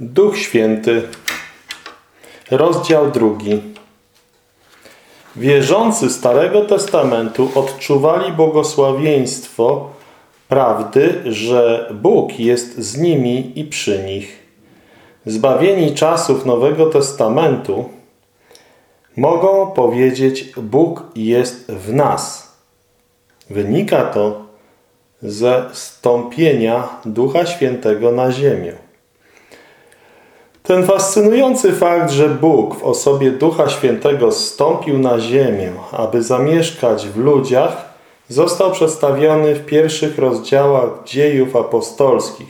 Duch Święty, rozdział drugi. Wierzący Starego Testamentu odczuwali błogosławieństwo prawdy, że Bóg jest z nimi i przy nich. Zbawieni czasów Nowego Testamentu mogą powiedzieć Bóg jest w nas. Wynika to ze stąpienia Ducha Świętego na ziemię. Ten fascynujący fakt, że Bóg w osobie Ducha Świętego stąpił na ziemię, aby zamieszkać w ludziach, został przedstawiony w pierwszych rozdziałach dziejów apostolskich.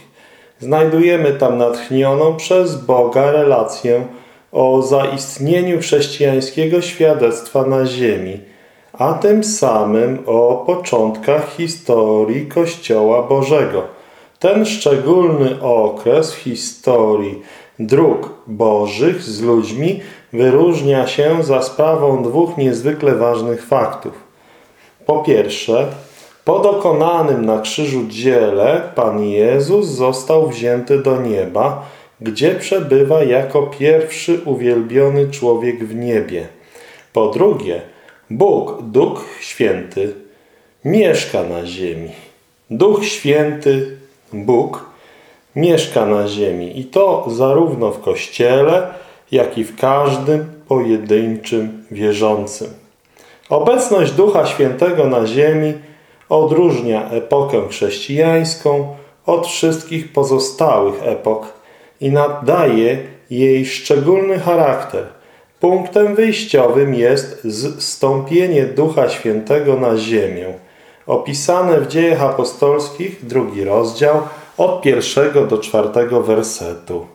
Znajdujemy tam natchnioną przez Boga relację o zaistnieniu chrześcijańskiego świadectwa na ziemi, a tym samym o początkach historii Kościoła Bożego. Ten szczególny okres historii dróg bożych z ludźmi wyróżnia się za sprawą dwóch niezwykle ważnych faktów. Po pierwsze, po dokonanym na krzyżu dziele Pan Jezus został wzięty do nieba, gdzie przebywa jako pierwszy uwielbiony człowiek w niebie. Po drugie, Bóg, Duch Święty, mieszka na ziemi. Duch Święty, Bóg, mieszka na ziemi i to zarówno w Kościele, jak i w każdym pojedynczym wierzącym. Obecność Ducha Świętego na ziemi odróżnia epokę chrześcijańską od wszystkich pozostałych epok i nadaje jej szczególny charakter. Punktem wyjściowym jest zstąpienie Ducha Świętego na ziemię, opisane w dziejach apostolskich, drugi rozdział, od pierwszego do czwartego wersetu.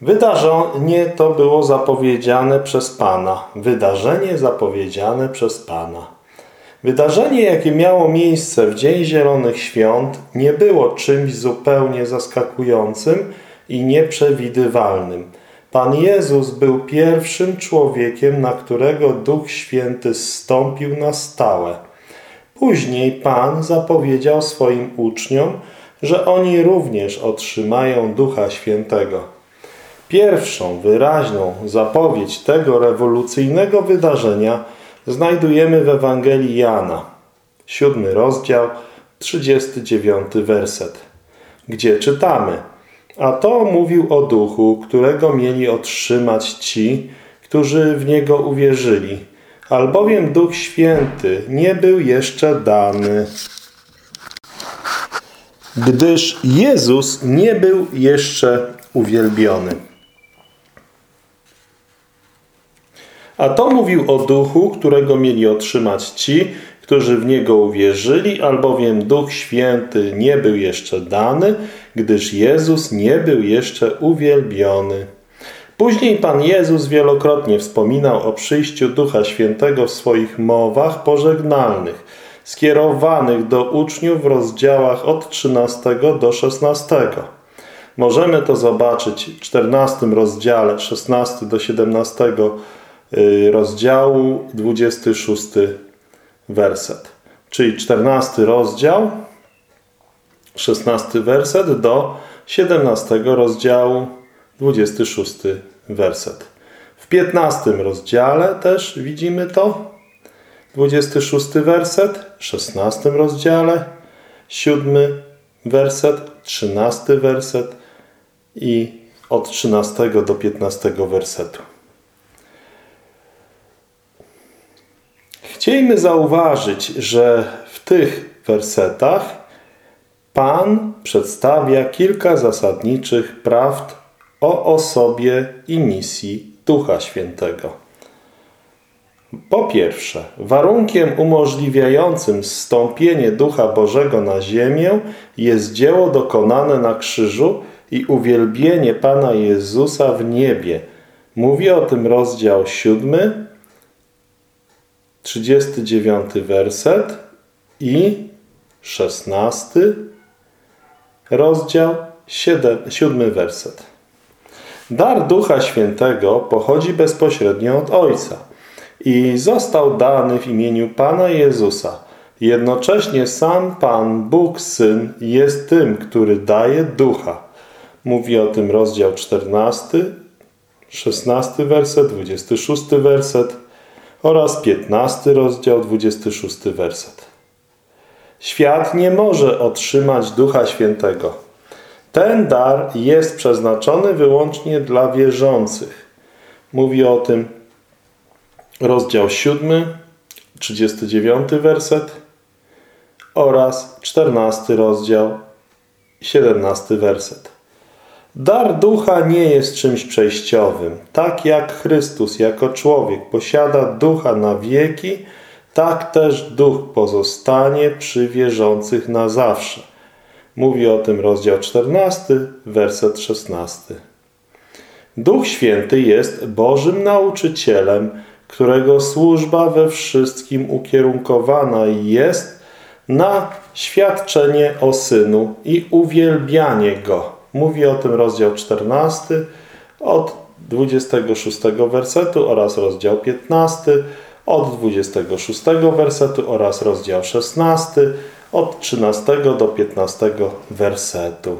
Wydarzenie to było zapowiedziane przez Pana. Wydarzenie zapowiedziane przez Pana. Wydarzenie, jakie miało miejsce w Dzień Zielonych Świąt, nie było czymś zupełnie zaskakującym i nieprzewidywalnym. Pan Jezus był pierwszym człowiekiem, na którego Duch Święty zstąpił na stałe. Później Pan zapowiedział swoim uczniom, że oni również otrzymają Ducha Świętego. Pierwszą wyraźną zapowiedź tego rewolucyjnego wydarzenia znajdujemy w Ewangelii Jana, siódmy rozdział, 39 werset, gdzie czytamy A to mówił o Duchu, którego mieli otrzymać ci, którzy w Niego uwierzyli, albowiem Duch Święty nie był jeszcze dany gdyż Jezus nie był jeszcze uwielbiony. A to mówił o duchu, którego mieli otrzymać ci, którzy w Niego uwierzyli, albowiem Duch Święty nie był jeszcze dany, gdyż Jezus nie był jeszcze uwielbiony. Później Pan Jezus wielokrotnie wspominał o przyjściu Ducha Świętego w swoich mowach pożegnalnych – skierowanych do uczniów w rozdziałach od 13 do 16. Możemy to zobaczyć w 14 rozdziale, 16 do 17 y, rozdziału, 26 werset. Czyli 14 rozdział, 16 werset do 17 rozdziału, 26 werset. W 15 rozdziale też widzimy to. 26 werset, 16 rozdziale, 7 werset, 13 werset i od 13 do 15 wersetu. Chcielibyśmy zauważyć, że w tych wersetach Pan przedstawia kilka zasadniczych prawd o osobie i misji Ducha Świętego. Po pierwsze, warunkiem umożliwiającym zstąpienie Ducha Bożego na ziemię jest dzieło dokonane na krzyżu i uwielbienie Pana Jezusa w niebie. Mówi o tym rozdział 7, 39 werset i 16 rozdział 7, 7 werset. Dar Ducha Świętego pochodzi bezpośrednio od Ojca – i został dany w imieniu Pana Jezusa. Jednocześnie sam Pan, Bóg Syn, jest tym, który daje ducha. Mówi o tym rozdział 14, 16 werset, 26 werset oraz 15 rozdział, 26 werset. Świat nie może otrzymać Ducha Świętego. Ten dar jest przeznaczony wyłącznie dla wierzących. Mówi o tym rozdział 7, 39 werset oraz 14 rozdział, 17 werset. Dar ducha nie jest czymś przejściowym. Tak jak Chrystus jako człowiek posiada ducha na wieki, tak też duch pozostanie przy wierzących na zawsze. Mówi o tym rozdział 14, werset 16. Duch Święty jest Bożym nauczycielem, którego służba we wszystkim ukierunkowana jest na świadczenie o Synu i uwielbianie Go. Mówi o tym rozdział 14 od 26 wersetu oraz rozdział 15 od 26 wersetu oraz rozdział 16 od 13 do 15 wersetu.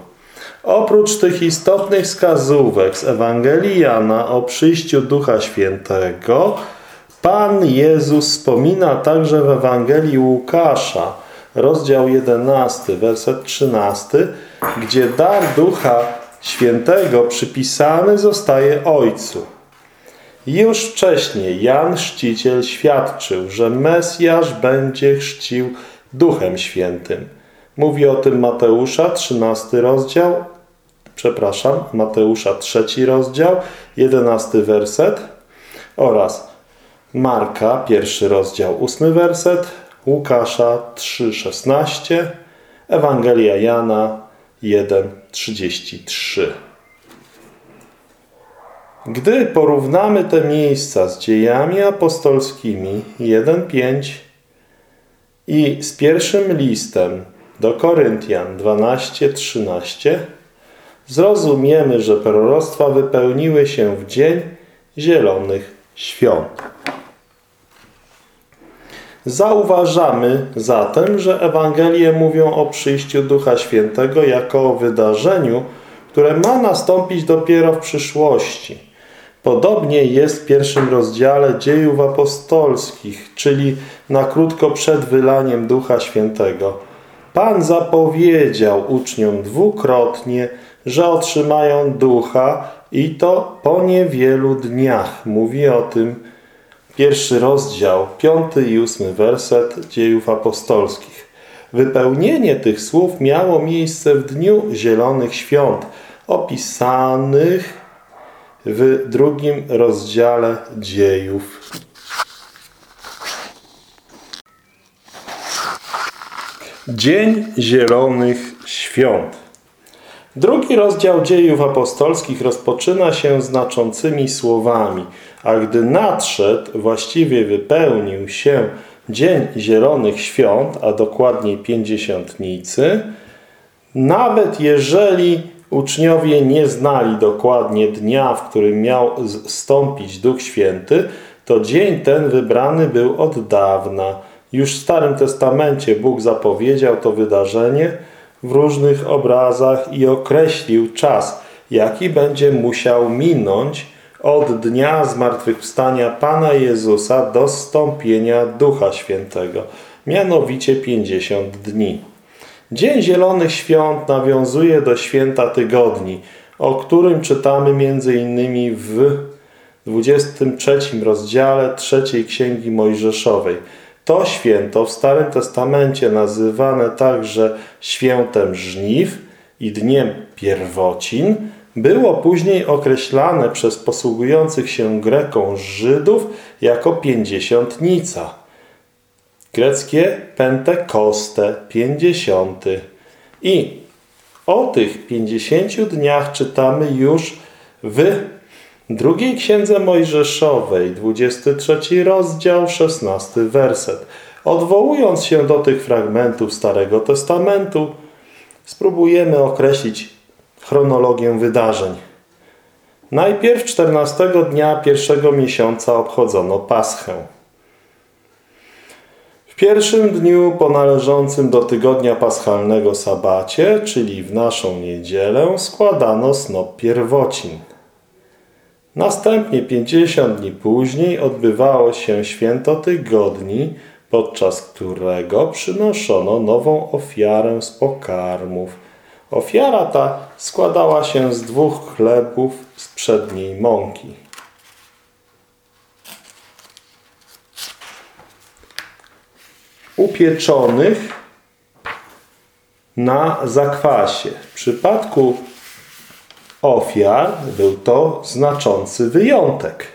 Oprócz tych istotnych wskazówek z Ewangelii Jana o przyjściu Ducha Świętego, Pan Jezus wspomina także w Ewangelii Łukasza, rozdział 11, werset 13, gdzie dar Ducha Świętego przypisany zostaje Ojcu. Już wcześniej Jan Chrzciciel świadczył, że Mesjasz będzie chrzcił Duchem Świętym. Mówi o tym Mateusza, 13 rozdział, przepraszam, Mateusza, trzeci rozdział, 11 werset oraz Marka, pierwszy rozdział, ósmy werset, Łukasza 3,16, Ewangelia Jana 1,33. Gdy porównamy te miejsca z dziejami apostolskimi 1,5 i z pierwszym listem do Koryntian 12:13, zrozumiemy, że proroctwa wypełniły się w dzień zielonych świąt. Zauważamy zatem, że Ewangelie mówią o przyjściu Ducha Świętego jako o wydarzeniu, które ma nastąpić dopiero w przyszłości. Podobnie jest w pierwszym rozdziale dziejów apostolskich, czyli na krótko przed wylaniem Ducha Świętego. Pan zapowiedział uczniom dwukrotnie, że otrzymają Ducha i to po niewielu dniach. Mówi o tym Pierwszy rozdział, piąty i ósmy werset dziejów apostolskich. Wypełnienie tych słów miało miejsce w dniu Zielonych Świąt, opisanych w drugim rozdziale dziejów. Dzień Zielonych Świąt. Drugi rozdział dziejów apostolskich rozpoczyna się znaczącymi słowami – a gdy nadszedł, właściwie wypełnił się Dzień Zielonych Świąt, a dokładniej Pięćdziesiątnicy, nawet jeżeli uczniowie nie znali dokładnie dnia, w którym miał stąpić Duch Święty, to dzień ten wybrany był od dawna. Już w Starym Testamencie Bóg zapowiedział to wydarzenie w różnych obrazach i określił czas, jaki będzie musiał minąć, od dnia zmartwychwstania Pana Jezusa do stąpienia Ducha Świętego, mianowicie 50 dni. Dzień Zielonych Świąt nawiązuje do święta tygodni, o którym czytamy m.in. w 23 rozdziale trzeciej Księgi Mojżeszowej. To święto w Starym Testamencie nazywane także świętem żniw i dniem pierwocin, było później określane przez posługujących się Greką Żydów jako pięćdziesiątnica. Greckie Pentekoste, pięćdziesiąty. I o tych pięćdziesięciu dniach czytamy już w drugiej Księdze Mojżeszowej, 23 rozdział, 16 werset. Odwołując się do tych fragmentów Starego Testamentu, spróbujemy określić chronologię wydarzeń. Najpierw 14 dnia pierwszego miesiąca obchodzono Paschę. W pierwszym dniu po należącym do tygodnia paschalnego sabacie, czyli w naszą niedzielę, składano snop pierwocin. Następnie pięćdziesiąt dni później odbywało się święto tygodni, podczas którego przynoszono nową ofiarę z pokarmów. Ofiara ta składała się z dwóch chlebów z przedniej mąki. Upieczonych na zakwasie. W przypadku ofiar był to znaczący wyjątek.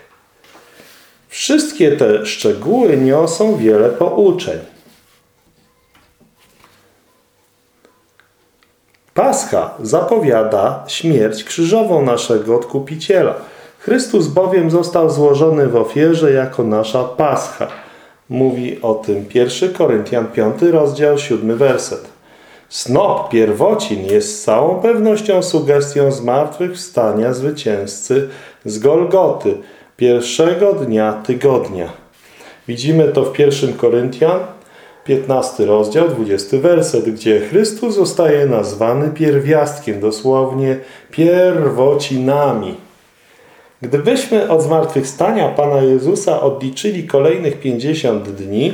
Wszystkie te szczegóły niosą wiele pouczeń. Pascha zapowiada śmierć krzyżową naszego Odkupiciela. Chrystus bowiem został złożony w ofierze jako nasza Pascha. Mówi o tym 1 Koryntian 5 rozdział 7 werset. Snop pierwocin jest z całą pewnością sugestią zmartwychwstania zwycięzcy z Golgoty, pierwszego dnia tygodnia. Widzimy to w 1 Koryntian, 15 rozdział, 20 werset, gdzie Chrystus zostaje nazwany pierwiastkiem, dosłownie pierwocinami. Gdybyśmy od zmartwychwstania Pana Jezusa odliczyli kolejnych 50 dni,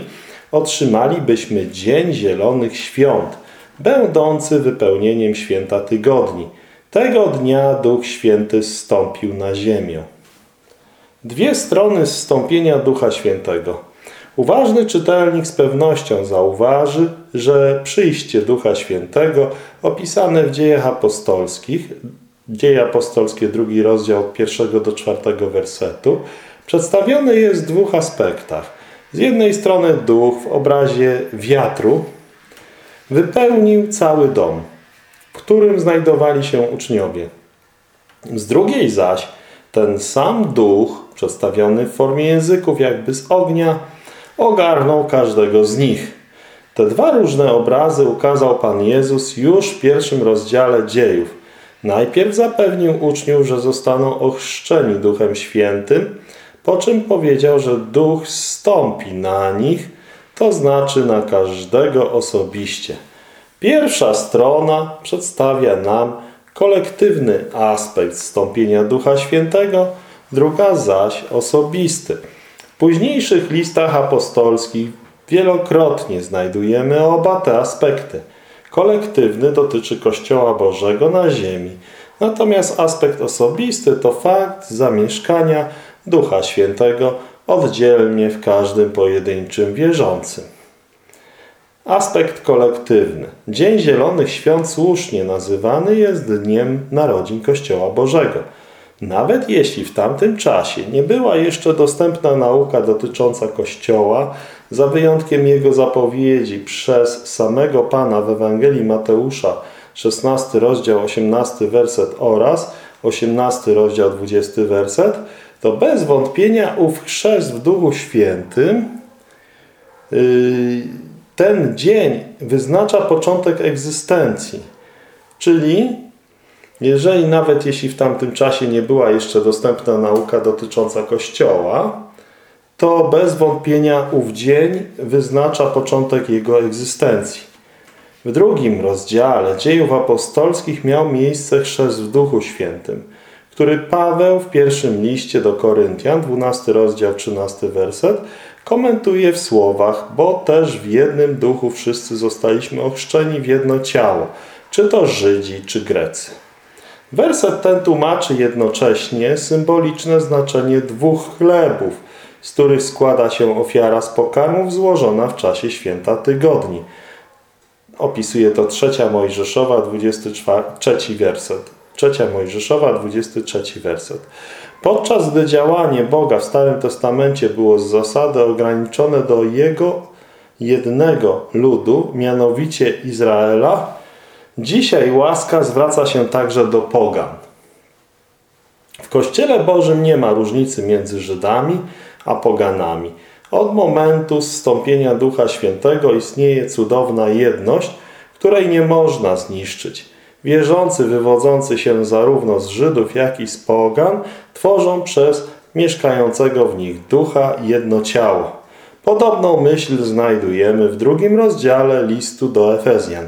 otrzymalibyśmy Dzień Zielonych Świąt, będący wypełnieniem święta tygodni. Tego dnia Duch Święty zstąpił na ziemię. Dwie strony zstąpienia Ducha Świętego. Uważny czytelnik z pewnością zauważy, że przyjście Ducha Świętego opisane w dziejach apostolskich, dzieje apostolskie, drugi rozdział od pierwszego do czwartego wersetu, przedstawione jest w dwóch aspektach. Z jednej strony duch w obrazie wiatru wypełnił cały dom, w którym znajdowali się uczniowie. Z drugiej zaś ten sam duch, przedstawiony w formie języków jakby z ognia, ogarnął każdego z nich. Te dwa różne obrazy ukazał Pan Jezus już w pierwszym rozdziale dziejów. Najpierw zapewnił uczniów, że zostaną ochrzczeni Duchem Świętym, po czym powiedział, że Duch stąpi na nich, to znaczy na każdego osobiście. Pierwsza strona przedstawia nam kolektywny aspekt stąpienia Ducha Świętego, druga zaś osobisty. Późniejszych listach apostolskich wielokrotnie znajdujemy oba te aspekty. Kolektywny dotyczy Kościoła Bożego na ziemi, natomiast aspekt osobisty to fakt zamieszkania Ducha Świętego oddzielnie w każdym pojedynczym wierzącym. Aspekt kolektywny. Dzień Zielonych Świąt słusznie nazywany jest Dniem Narodzin Kościoła Bożego. Nawet jeśli w tamtym czasie nie była jeszcze dostępna nauka dotycząca Kościoła, za wyjątkiem jego zapowiedzi przez samego Pana w Ewangelii Mateusza, 16 rozdział 18 werset oraz 18 rozdział 20 werset, to bez wątpienia ów chrzest w Duchu Świętym yy, ten dzień wyznacza początek egzystencji. Czyli jeżeli nawet jeśli w tamtym czasie nie była jeszcze dostępna nauka dotycząca Kościoła, to bez wątpienia ów dzień wyznacza początek jego egzystencji. W drugim rozdziale dziejów apostolskich miał miejsce chrzest w Duchu Świętym, który Paweł w pierwszym liście do Koryntian, 12 rozdział, 13 werset, komentuje w słowach, bo też w jednym duchu wszyscy zostaliśmy ochrzczeni w jedno ciało, czy to Żydzi, czy Grecy. Werset ten tłumaczy jednocześnie symboliczne znaczenie dwóch chlebów, z których składa się ofiara z pokarmów złożona w czasie święta tygodni. Opisuje to trzecia Mojżeszowa, 23 werset. Trzecia Mojżeszowa, 23 werset. Podczas gdy działanie Boga w Starym Testamencie było z zasady ograniczone do Jego jednego ludu, mianowicie Izraela, dzisiaj łaska zwraca się także do pogan. W Kościele Bożym nie ma różnicy między Żydami a poganami. Od momentu zstąpienia Ducha Świętego istnieje cudowna jedność, której nie można zniszczyć. Wierzący wywodzący się zarówno z Żydów, jak i z pogan tworzą przez mieszkającego w nich ducha jedno ciało. Podobną myśl znajdujemy w drugim rozdziale listu do Efezjan.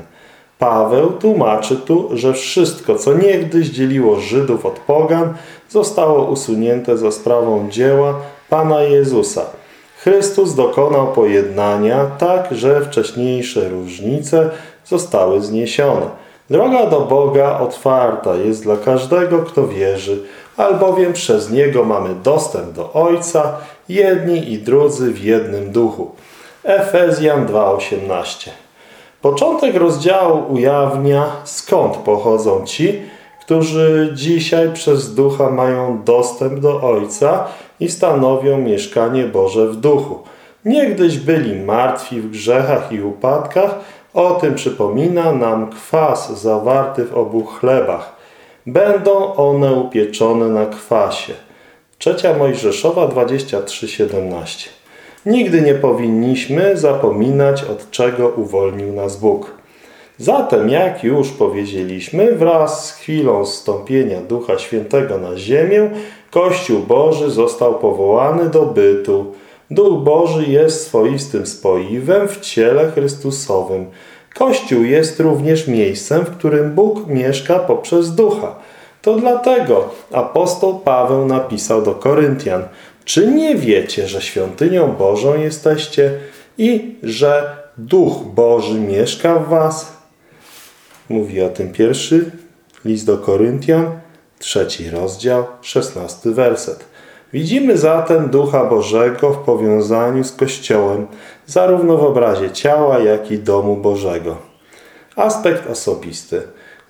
Paweł tłumaczy tu, że wszystko, co niegdyś dzieliło Żydów od pogan, zostało usunięte za sprawą dzieła Pana Jezusa. Chrystus dokonał pojednania tak, że wcześniejsze różnice zostały zniesione. Droga do Boga otwarta jest dla każdego, kto wierzy, albowiem przez Niego mamy dostęp do Ojca, jedni i drudzy w jednym duchu. Efezjan 2,18 Początek rozdziału ujawnia, skąd pochodzą ci, którzy dzisiaj przez ducha mają dostęp do Ojca i stanowią mieszkanie Boże w duchu. Niegdyś byli martwi w grzechach i upadkach, o tym przypomina nam kwas zawarty w obu chlebach. Będą one upieczone na kwasie. Trzecia Mojżeszowa 23:17. Nigdy nie powinniśmy zapominać, od czego uwolnił nas Bóg. Zatem, jak już powiedzieliśmy, wraz z chwilą zstąpienia Ducha Świętego na ziemię, Kościół Boży został powołany do bytu. Duch Boży jest swoistym spoiwem w ciele Chrystusowym. Kościół jest również miejscem, w którym Bóg mieszka poprzez Ducha. To dlatego apostoł Paweł napisał do Koryntian Czy nie wiecie, że świątynią Bożą jesteście i że Duch Boży mieszka w was? Mówi o tym pierwszy list do Koryntian, trzeci rozdział, szesnasty werset. Widzimy zatem Ducha Bożego w powiązaniu z Kościołem, zarówno w obrazie ciała, jak i domu Bożego. Aspekt osobisty.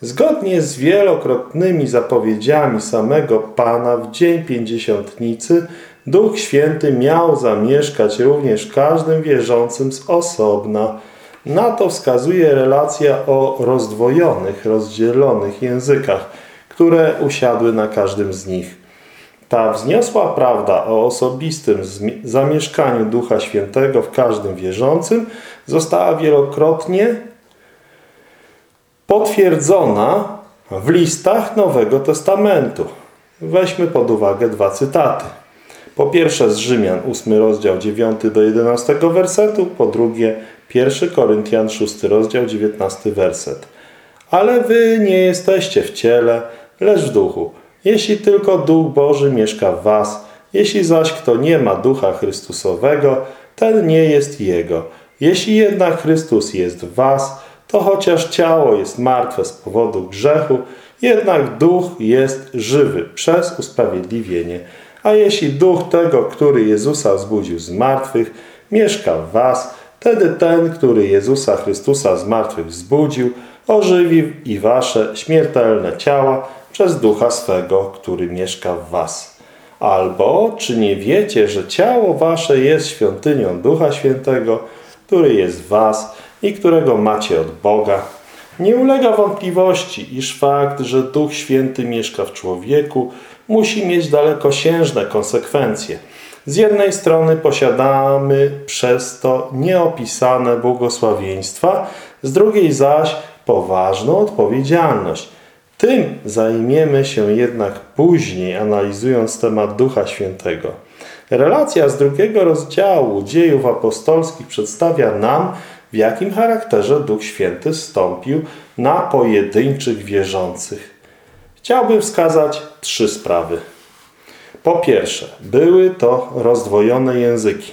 Zgodnie z wielokrotnymi zapowiedziami samego Pana w Dzień Pięćdziesiątnicy, Duch Święty miał zamieszkać również każdym wierzącym z osobna. Na to wskazuje relacja o rozdwojonych, rozdzielonych językach, które usiadły na każdym z nich. Ta wzniosła prawda o osobistym zamieszkaniu Ducha Świętego w każdym wierzącym została wielokrotnie potwierdzona w listach Nowego Testamentu. Weźmy pod uwagę dwa cytaty. Po pierwsze z Rzymian, 8 rozdział 9 do 11 wersetu, po drugie 1 Koryntian, 6 rozdział, 19 werset. Ale wy nie jesteście w ciele, lecz w duchu. Jeśli tylko Duch Boży mieszka w was, jeśli zaś kto nie ma Ducha Chrystusowego, ten nie jest Jego. Jeśli jednak Chrystus jest w was, to chociaż ciało jest martwe z powodu grzechu, jednak duch jest żywy przez usprawiedliwienie. A jeśli duch tego, który Jezusa wzbudził z martwych, mieszka w was, wtedy ten, który Jezusa Chrystusa z martwych wzbudził, ożywi i wasze śmiertelne ciała przez ducha swego, który mieszka w was. Albo, czy nie wiecie, że ciało wasze jest świątynią Ducha Świętego, który jest w was i którego macie od Boga. Nie ulega wątpliwości, iż fakt, że Duch Święty mieszka w człowieku, musi mieć dalekosiężne konsekwencje. Z jednej strony posiadamy przez to nieopisane błogosławieństwa, z drugiej zaś poważną odpowiedzialność. Tym zajmiemy się jednak później, analizując temat Ducha Świętego. Relacja z drugiego rozdziału dziejów apostolskich przedstawia nam, w jakim charakterze Duch Święty stąpił na pojedynczych wierzących. Chciałbym wskazać trzy sprawy. Po pierwsze, były to rozdwojone języki.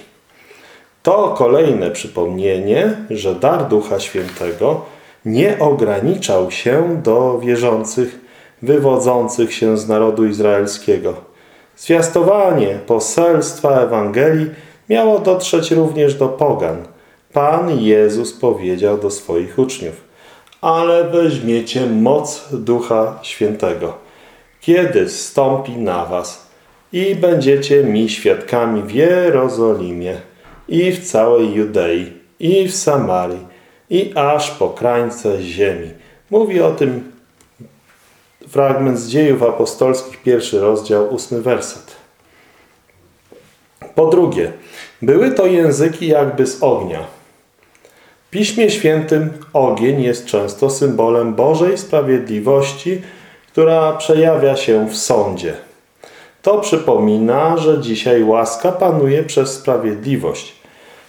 To kolejne przypomnienie, że dar Ducha Świętego nie ograniczał się do wierzących wywodzących się z narodu izraelskiego. Zwiastowanie poselstwa Ewangelii miało dotrzeć również do pogan – Pan Jezus powiedział do swoich uczniów, ale weźmiecie moc Ducha Świętego, kiedy stąpi na was i będziecie mi świadkami w Jerozolimie i w całej Judei i w Samarii i aż po krańce ziemi. Mówi o tym fragment z dziejów apostolskich, pierwszy rozdział, ósmy werset. Po drugie, były to języki jakby z ognia Piśmie Świętym ogień jest często symbolem Bożej sprawiedliwości, która przejawia się w sądzie. To przypomina, że dzisiaj łaska panuje przez sprawiedliwość.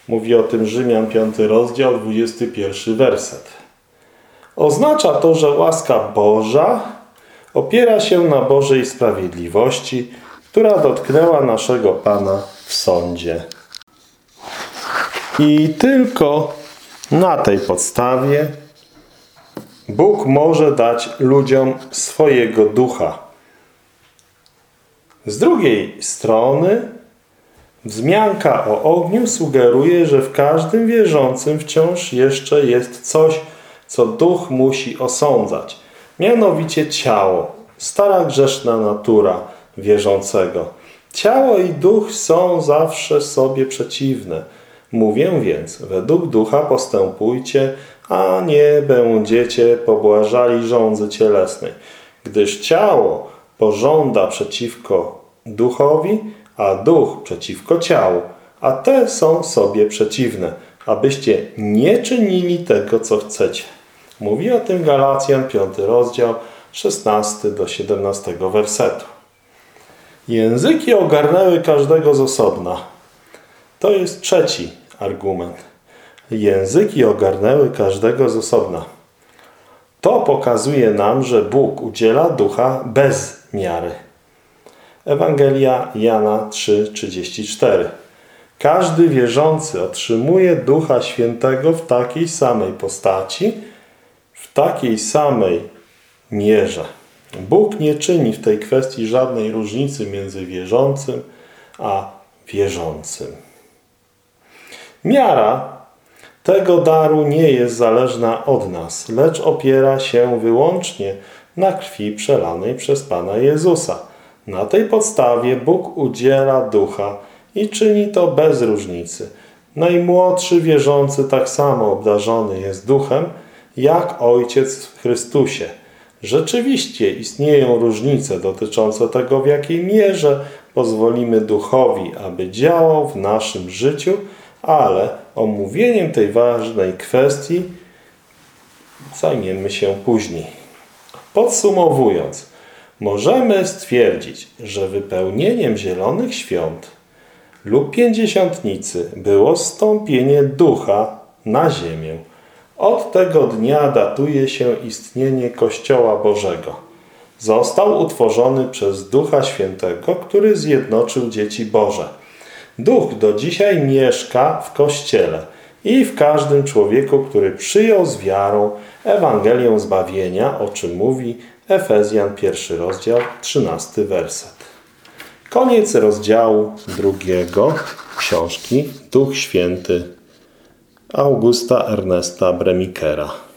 Mówi o tym Rzymian 5 rozdział, 21 werset. Oznacza to, że łaska Boża opiera się na Bożej sprawiedliwości, która dotknęła naszego Pana w sądzie. I tylko na tej podstawie Bóg może dać ludziom swojego ducha. Z drugiej strony wzmianka o ogniu sugeruje, że w każdym wierzącym wciąż jeszcze jest coś, co duch musi osądzać. Mianowicie ciało, stara grzeszna natura wierzącego. Ciało i duch są zawsze sobie przeciwne. Mówię więc, według ducha postępujcie, a nie będziecie pobłażali żądzy cielesnej. Gdyż ciało pożąda przeciwko duchowi, a duch przeciwko ciału, a te są sobie przeciwne, abyście nie czynili tego, co chcecie. Mówi o tym Galacjan 5 rozdział 16 do 17 wersetu. Języki ogarnęły każdego z osobna. To jest trzeci argument. Języki ogarnęły każdego z osobna. To pokazuje nam, że Bóg udziela ducha bez miary. Ewangelia Jana 3,34 Każdy wierzący otrzymuje Ducha Świętego w takiej samej postaci, w takiej samej mierze. Bóg nie czyni w tej kwestii żadnej różnicy między wierzącym a wierzącym. Miara tego daru nie jest zależna od nas, lecz opiera się wyłącznie na krwi przelanej przez Pana Jezusa. Na tej podstawie Bóg udziela ducha i czyni to bez różnicy. Najmłodszy wierzący tak samo obdarzony jest duchem, jak Ojciec w Chrystusie. Rzeczywiście istnieją różnice dotyczące tego, w jakiej mierze pozwolimy duchowi, aby działał w naszym życiu, ale omówieniem tej ważnej kwestii zajmiemy się później. Podsumowując, możemy stwierdzić, że wypełnieniem zielonych świąt lub pięćdziesiątnicy było stąpienie ducha na ziemię. Od tego dnia datuje się istnienie Kościoła Bożego. Został utworzony przez Ducha Świętego, który zjednoczył dzieci Boże. Duch do dzisiaj mieszka w Kościele i w każdym człowieku, który przyjął z wiarą Ewangelię zbawienia, o czym mówi Efezjan pierwszy rozdział, trzynasty werset. Koniec rozdziału drugiego książki Duch Święty Augusta Ernesta Bremikera.